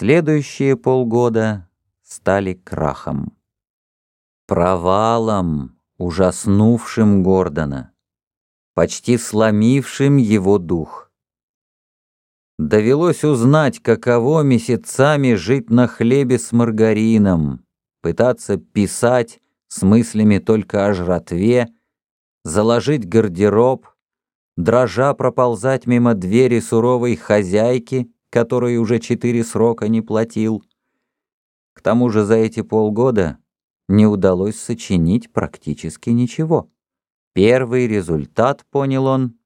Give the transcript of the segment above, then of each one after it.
Следующие полгода стали крахом. Провалом, ужаснувшим Гордона, почти сломившим его дух. Довелось узнать, каково месяцами жить на хлебе с маргарином, пытаться писать с мыслями только о жратве, заложить гардероб, дрожа проползать мимо двери суровой хозяйки, которой уже четыре срока не платил. К тому же за эти полгода не удалось сочинить практически ничего. Первый результат, понял он,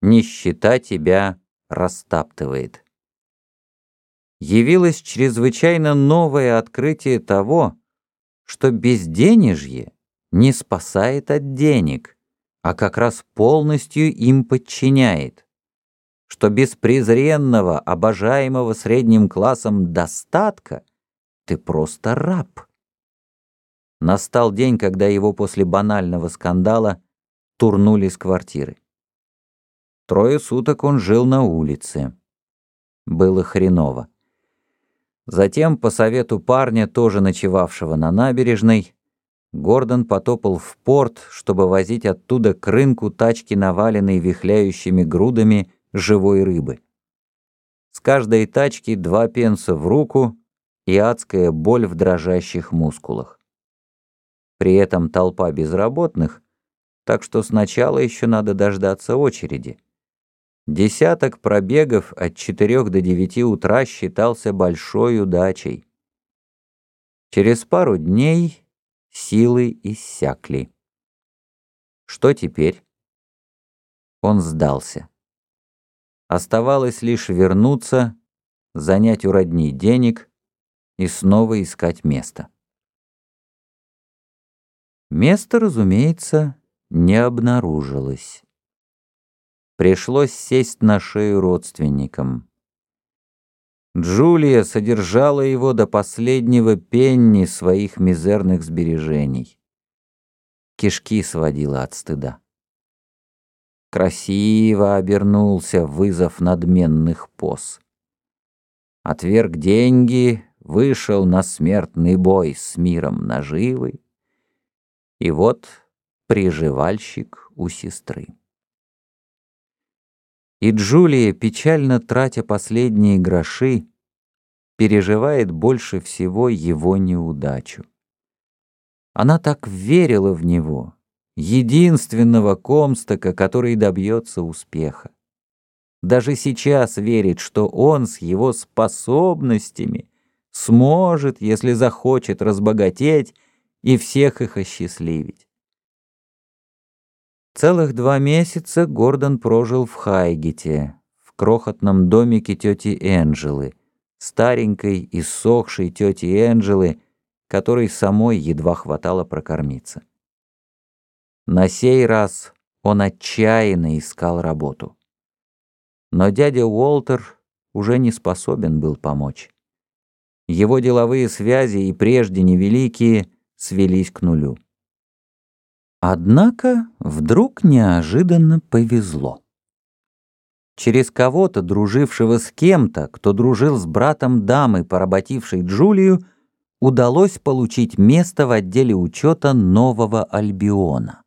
нищета тебя растаптывает. Явилось чрезвычайно новое открытие того, что безденежье не спасает от денег, а как раз полностью им подчиняет, что без презренного, обожаемого средним классом достатка ты просто раб. Настал день, когда его после банального скандала турнули с квартиры. Трое суток он жил на улице. Было хреново. Затем, по совету парня, тоже ночевавшего на набережной, Гордон потопал в порт, чтобы возить оттуда к рынку тачки, наваленной вихляющими грудами живой рыбы. С каждой тачки два пенса в руку и адская боль в дрожащих мускулах. При этом толпа безработных, так что сначала еще надо дождаться очереди. Десяток пробегов от 4 до 9 утра считался большой удачей. Через пару дней силы иссякли. Что теперь? Он сдался. Оставалось лишь вернуться, занять у родни денег и снова искать место. Место, разумеется, не обнаружилось. Пришлось сесть на шею родственникам. Джулия содержала его до последнего пенни своих мизерных сбережений. Кишки сводила от стыда. Красиво обернулся вызов надменных поз. Отверг деньги, вышел на смертный бой с миром наживы. И вот приживальщик у сестры. И Джулия, печально тратя последние гроши, переживает больше всего его неудачу. Она так верила в него, единственного Комстока, который добьется успеха. Даже сейчас верит, что он с его способностями сможет, если захочет, разбогатеть и всех их осчастливить. Целых два месяца Гордон прожил в Хайгете, в крохотном домике тети Энджелы, старенькой и сохшей тети Энджелы, которой самой едва хватало прокормиться. На сей раз он отчаянно искал работу. Но дядя Уолтер уже не способен был помочь. Его деловые связи и прежде невеликие свелись к нулю. Однако вдруг неожиданно повезло. Через кого-то, дружившего с кем-то, кто дружил с братом дамы, поработившей Джулию, удалось получить место в отделе учета нового Альбиона.